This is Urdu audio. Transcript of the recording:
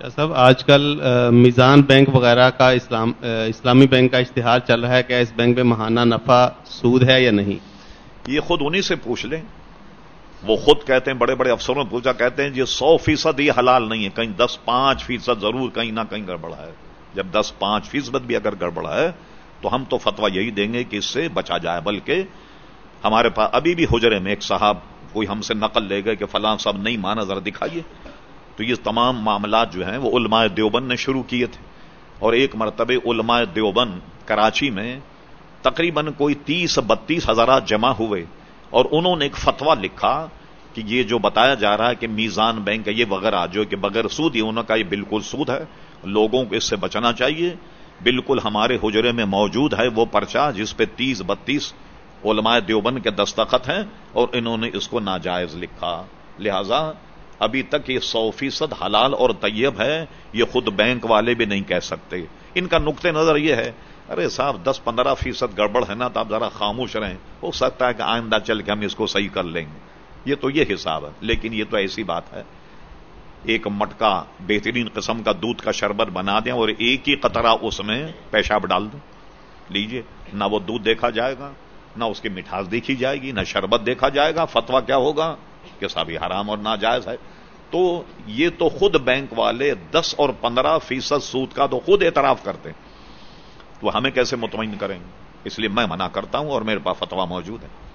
شاہ صاحب، آج کل میزان بینک وغیرہ کا اسلام اسلامی بینک کا اشتہار چل رہا ہے کہ اس بینک میں ماہانہ نفع سود ہے یا نہیں؟ یہ خود انہی سے پوچھ لیں۔ وہ خود کہتے ہیں، بڑے بڑے افسروں نے پوچھا، کہتے ہیں، یہ سو فیصد یہ حلال نہیں ہے۔ کہیں دس پانچ فیصد ضرور کہیں نہ کہیں گڑبڑا ہے۔ جب دس پانچ فیصد بھی اگر گڑبڑا ہے، تو ہم تو فتوا یہی دیں گے کہ اس سے بچا جائے۔ بلکہ ہمارے پاس ابھی بھی حجرے میں ایک صاحب، کوئی ہم سے نقل لے گئے کہ فلاں صاحب نہیں مانا، ذرا دکھائیے۔ تو یہ تمام معاملات جو ہیں وہ علماء دیوبند نے شروع کیے تھے۔ اور ایک مرتبہ علماء دیوبند کراچی میں تقریباً کوئی تیس بتیس ہزارات جمع ہوئے اور انہوں نے ایک فتوا لکھا کہ یہ جو بتایا جا رہا ہے کہ میزان بینک یہ وغیرہ، جو کہ بغیر سود ہی انہوں کا یہ بالکل سود ہے۔ لوگوں کو اس سے بچنا چاہیے۔ بالکل ہمارے حجرے میں موجود ہے وہ پرچہ جس پہ تیس بتیس علماء دیوبند کے دستخط ہیں اور انہوں نے اس کو ناجائز لکھا۔ لہذا ابھی تک یہ سو فیصد حلال اور طیب ہے، یہ خود بینک والے بھی نہیں کہہ سکتے۔ ان کا نقطۂ نظر یہ ہے، ارے صاحب، دس پندرہ فیصد گڑبڑ ہے نا تو آپ ذرا خاموش رہیں۔ ہو سکتا ہے کہ آئندہ چل کے ہم اس کو صحیح کر لیں گے۔ یہ تو یہ حساب ہے، لیکن یہ تو ایسی بات ہے۔ ایک مٹکا بہترین قسم کا دودھ کا شربت بنا دیں اور ایک ہی قطرہ اس میں پیشاب ڈال دیں۔ لیجیے، نہ وہ دودھ دیکھا جائے گا، نہ اس کی مٹھاس دیکھی جائے گی، نہ شربت دیکھا جائے گا فتوا کیا ہوگا؟ کہ سبھی حرام اور ناجائز ہے۔ تو یہ تو خود بینک والے دس اور پندرہ فیصد سود کا تو خود اعتراف کرتے ہیں۔ تو ہمیں کیسے مطمئن کریں؟ گے اس لیے میں منع کرتا ہوں اور میرے پاس فتوا موجود ہے۔